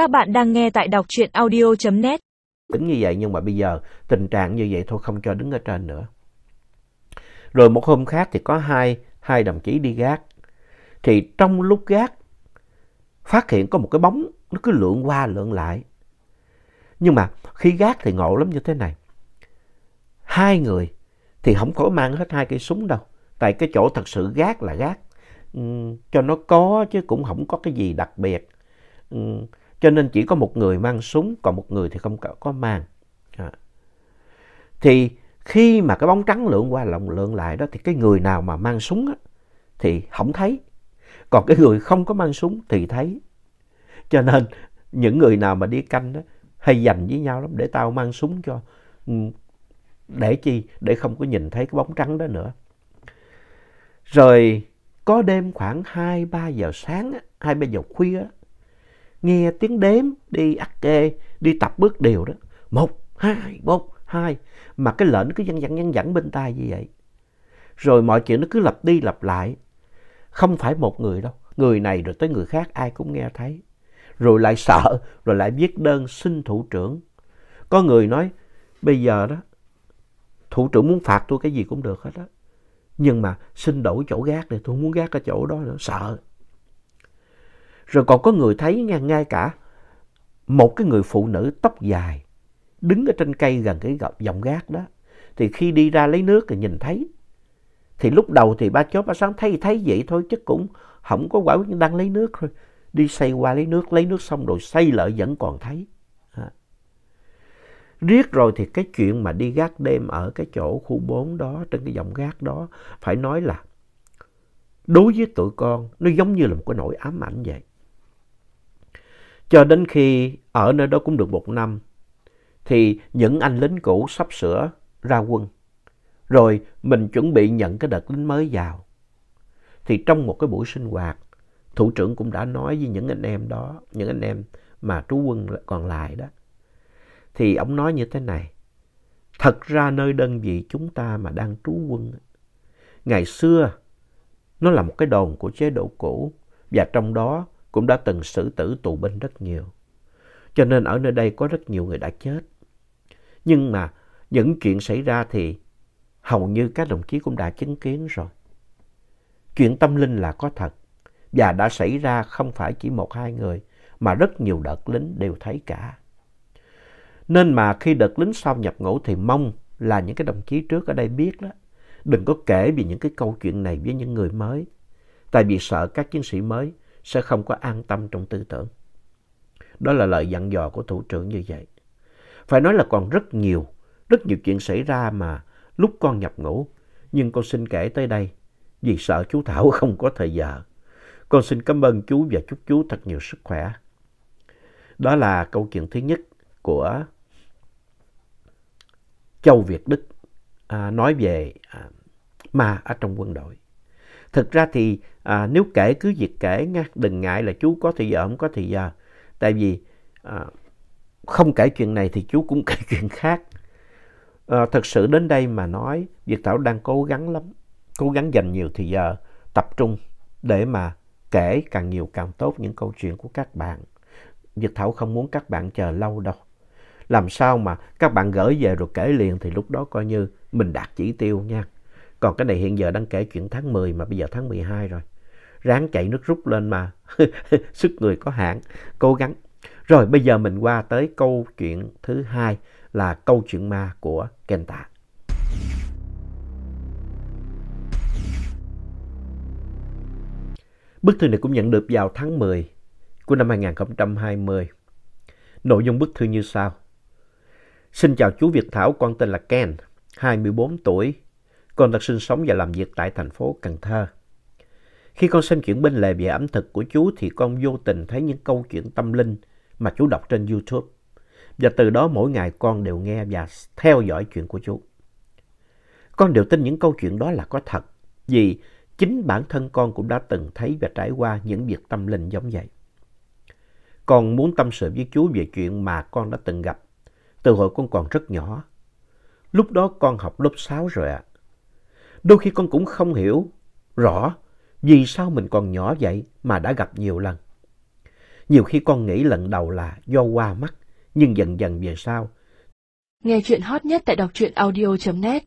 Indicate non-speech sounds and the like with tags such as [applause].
Các bạn đang nghe tại đọc truyện audio.net. Tính như vậy nhưng mà bây giờ tình trạng như vậy thôi không cho đứng ở trên nữa. Rồi một hôm khác thì có hai, hai đồng chí đi gác. Thì trong lúc gác phát hiện có một cái bóng nó cứ lượn qua lượn lại. Nhưng mà khi gác thì ngộ lắm như thế này. Hai người thì không có mang hết hai cây súng đâu. Tại cái chỗ thật sự gác là gác. Ừ, cho nó có chứ cũng không có cái gì đặc biệt. Ừ, cho nên chỉ có một người mang súng, còn một người thì không có mang. À. Thì khi mà cái bóng trắng lượn qua lộn lượn lại đó thì cái người nào mà mang súng á, thì không thấy. Còn cái người không có mang súng thì thấy. Cho nên những người nào mà đi canh đó hay dành với nhau lắm để tao mang súng cho. Ừ, để chi? Để không có nhìn thấy cái bóng trắng đó nữa. Rồi có đêm khoảng 2-3 giờ sáng, 2-3 giờ khuya, nghe tiếng đếm đi ắt kê, đi tập bước đều đó. Một, hai, một, hai. Mà cái lệnh cứ văng văng văng vẳng bên tai như vậy. Rồi mọi chuyện nó cứ lặp đi lặp lại. Không phải một người đâu. Người này rồi tới người khác ai cũng nghe thấy. Rồi lại sợ, rồi lại viết đơn xin thủ trưởng. Có người nói, bây giờ đó, thủ trưởng muốn phạt tôi cái gì cũng được hết á. Nhưng mà xin đổi chỗ gác để tôi không muốn gác ở chỗ đó nữa, sợ. Rồi còn có người thấy ngang ngay cả một cái người phụ nữ tóc dài đứng ở trên cây gần cái dòng gác đó. Thì khi đi ra lấy nước thì nhìn thấy. Thì lúc đầu thì ba chó ba sáng thấy thấy vậy thôi chứ cũng không có quả quyết đang lấy nước thôi. Đi xây qua lấy nước, lấy nước xong rồi xây lại vẫn còn thấy. À. Riết rồi thì cái chuyện mà đi gác đêm ở cái chỗ khu 4 đó, trên cái dòng gác đó, phải nói là đối với tụi con nó giống như là một cái nỗi ám ảnh vậy. Cho đến khi ở nơi đó cũng được một năm, thì những anh lính cũ sắp sửa ra quân. Rồi mình chuẩn bị nhận cái đợt lính mới vào. Thì trong một cái buổi sinh hoạt, thủ trưởng cũng đã nói với những anh em đó, những anh em mà trú quân còn lại đó. Thì ông nói như thế này, thật ra nơi đơn vị chúng ta mà đang trú quân, ngày xưa nó là một cái đồn của chế độ cũ và trong đó cũng đã từng xử tử tù binh rất nhiều. Cho nên ở nơi đây có rất nhiều người đã chết. Nhưng mà những chuyện xảy ra thì hầu như các đồng chí cũng đã chứng kiến rồi. Chuyện tâm linh là có thật và đã xảy ra không phải chỉ một hai người mà rất nhiều đợt lính đều thấy cả. Nên mà khi đợt lính sau nhập ngũ thì mong là những cái đồng chí trước ở đây biết đó. Đừng có kể về những cái câu chuyện này với những người mới. Tại vì sợ các chiến sĩ mới sẽ không có an tâm trong tư tưởng. Đó là lời dặn dò của thủ trưởng như vậy. Phải nói là còn rất nhiều, rất nhiều chuyện xảy ra mà lúc con nhập ngũ. Nhưng con xin kể tới đây vì sợ chú Thảo [laughs] không có thời giờ. Con xin cảm ơn chú và chúc chú thật nhiều sức khỏe. Đó là câu chuyện thứ nhất của Châu Việt Đức à, nói về à, ma ở trong quân đội. Thực ra thì à, nếu kể cứ việc kể nha, đừng ngại là chú có thời giờ không có thời giờ. Tại vì à, không kể chuyện này thì chú cũng [laughs] kể chuyện khác. À, thật sự đến đây mà nói, Việt Thảo đang cố gắng lắm, cố gắng dành nhiều thời giờ tập trung để mà kể càng nhiều càng tốt những câu chuyện của các bạn. Việt Thảo không muốn các bạn chờ lâu đâu. Làm sao mà các bạn gửi về rồi kể liền thì lúc đó coi như mình đạt chỉ tiêu nha. Còn cái này hiện giờ đang kể chuyện tháng 10 mà bây giờ tháng 12 rồi. Ráng chạy nước rút lên mà. [laughs] Sức người có hạn. Cố gắng. Rồi bây giờ mình qua tới câu chuyện thứ hai là câu chuyện ma của Kenta. Bức thư này cũng nhận được vào tháng 10 của năm 2020. Nội dung bức thư như sau. Xin chào chú Việt Thảo, con tên là Ken, 24 tuổi. Con đang sinh sống và làm việc tại thành phố Cần Thơ. Khi con xem chuyện bên lề về ẩm thực của chú thì con vô tình thấy những câu chuyện tâm linh mà chú đọc trên YouTube. Và từ đó mỗi ngày con đều nghe và theo dõi chuyện của chú. Con đều tin những câu chuyện đó là có thật. Vì chính bản thân con cũng đã từng thấy và trải qua những việc tâm linh giống vậy. Con muốn tâm sự với chú về chuyện mà con đã từng gặp từ hồi con còn rất nhỏ. Lúc đó con học lớp 6 rồi ạ. Đôi khi con cũng không hiểu rõ vì sao mình còn nhỏ vậy mà đã gặp nhiều lần. Nhiều khi con nghĩ lần đầu là do qua mắt, nhưng dần dần về sau. Nghe chuyện hot nhất tại đọc truyện audio.net